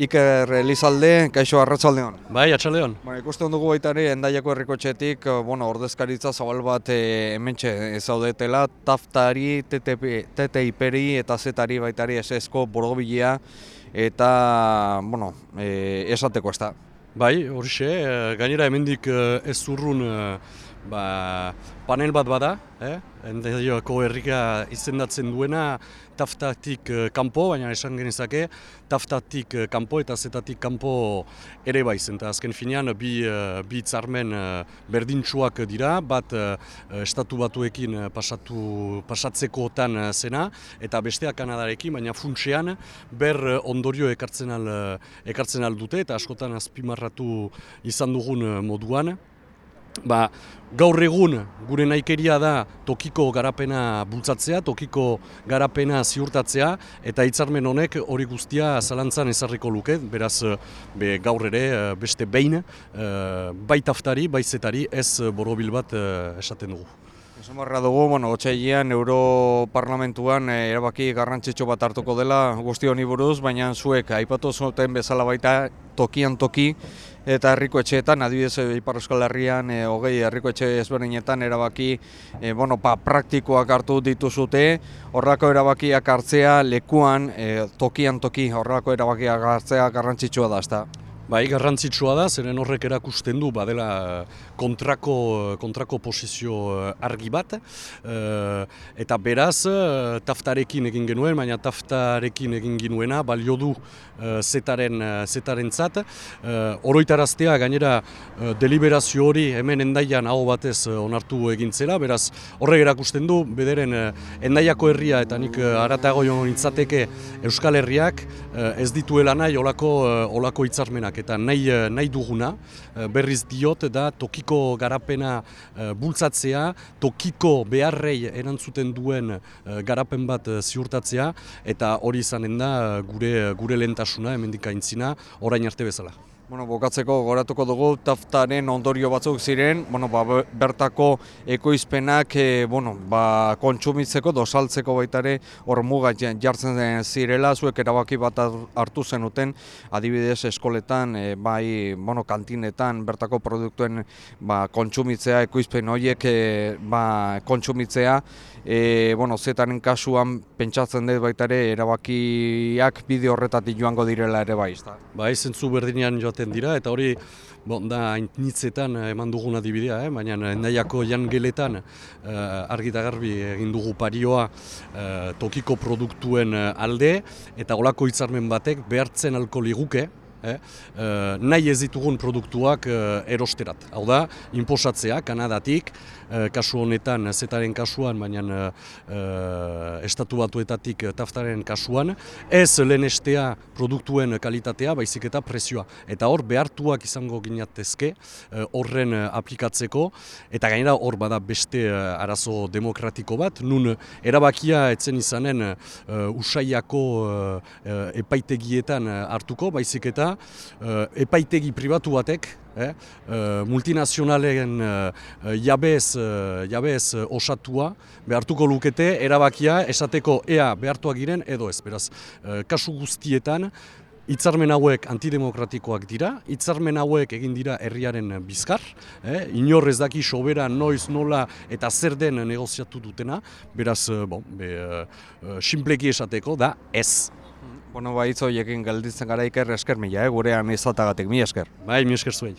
Iker Elizalde, kaixo arratsaldeon. Bai, atxaldeon. Ba, ikusten dugu baita ere Endaiako herrikotxetik, eh, bueno, ordezkaritza zabal bat e, hementxe zaudetela, taftari, TTP, TTIPeri eta zetari baita ere esesko borobilea eta, bueno, e, esateko ez da. Bai, horixe, eh, gainera hemendik eh, ez zurrun eh, ba, panel bat bada, eh? Endaiako herrika izendatzen duena taftatik eh, kanpo, baina esan genezake taftatik eh, kanpo eta zetatik kanpo ere bai zen. Eta azken finean bi, eh, bi hitzarmen eh, berdintsuak dira, bat estatu batuekin pasatu, pasatzekotan eh, zena, eta bestea Kanadarekin, baina funtsean ber ondorio ekartzen al, ekartzen al dute, eta askotan azpimarratu izan dugun moduan. Ba, gaur egun gure naikeria da tokiko garapena bultzatzea, tokiko garapena ziurtatzea eta hitzarmen honek hori guztia zalantzan ezarriko luke, beraz be, gaur ere eh, beste behin eh, bai taftari, bai zetari ez borobil bat eh, esaten dugu. Esan barra dugu, bueno, otxailean Europarlamentuan e, erabaki garrantzitsu bat hartuko dela guzti honi buruz, baina zuek aipatu zuten bezala baita tokian toki eta herriko etxeetan, adibidez Ipar Euskal Herrian, e, hogei herriko etxe ezberdinetan erabaki e, bueno, pa, praktikoak hartu dituzute, horrako erabakiak hartzea lekuan, e, tokian toki, horrako erabakiak hartzea garrantzitsua da, ezta? Bai, garrantzitsua da, zeren horrek erakusten du badela kontrako, kontrako posizio argi bat. E, eta beraz, taftarekin egin genuen, baina taftarekin egin genuena balio du e, zetaren, zetaren zat. E, oroitaraztea, gainera, deliberazio hori hemen endaian hau batez onartu egin zela, beraz, horrek erakusten du, bederen endaiako herria eta nik aratago nintzateke Euskal Herriak ez dituela nahi olako, olako hitzarmenak eta nahi, nahi duguna, berriz diot da tokiko garapena bultzatzea, tokiko beharrei erantzuten duen garapen bat ziurtatzea, eta hori izanen da gure, gure lehentasuna, hemendik aintzina, orain arte bezala. Bueno, bokatzeko goratuko dugu taftaren ondorio batzuk ziren, bueno, ba, bertako ekoizpenak e, bueno, ba, kontsumitzeko, dosaltzeko baitare hor muga jartzen zirela, zuek erabaki bat hartu zenuten, adibidez eskoletan, e, bai, bueno, kantinetan, bertako produktuen ba, kontsumitzea, ekoizpen horiek e, ba, kontsumitzea, e, bueno, zetaren kasuan pentsatzen dut baitare erabakiak bide horretatik joango direla ere bai, ezta? Bai, zentzu berdinean joaten dira, eta hori bon, da nitzetan eman dugun adibidea, eh? baina nahiako jan geletan uh, argi garbi egin dugu parioa uh, tokiko produktuen alde, eta olako hitzarmen batek behartzen alko liguke, Eh, eh, nahi ez ditugun produktuak eh, erosterat. Hau da, inposatzea, Kanadatik, eh, kasu honetan, zetaren kasuan, baina estatu batuetatik taftaren kasuan, ez lehenestea produktuen kalitatea, baizik eta prezioa. Eta hor, behartuak izango ginatezke, horren aplikatzeko, eta gainera hor bada beste arazo demokratiko bat, nun erabakia etzen izanen usaiako epaitegietan hartuko, baizik eta uh, epaitegi pribatu batek, eh, uh, multinazionalen uh, jabez, jabez osatua behartuko lukete erabakia esateko ea behartuak giren edo ez. Beraz, kasu guztietan, Hitzarmen hauek antidemokratikoak dira, hitzarmen hauek egin dira herriaren bizkar, eh? inor ez daki sobera noiz nola eta zer den negoziatu dutena, beraz, bon, be, uh, simpleki esateko da ez. Bueno, ba, hitz horiekin gelditzen gara iker esker mila, eh? gurean izatagatik, mi esker. Bai, mi esker zuei.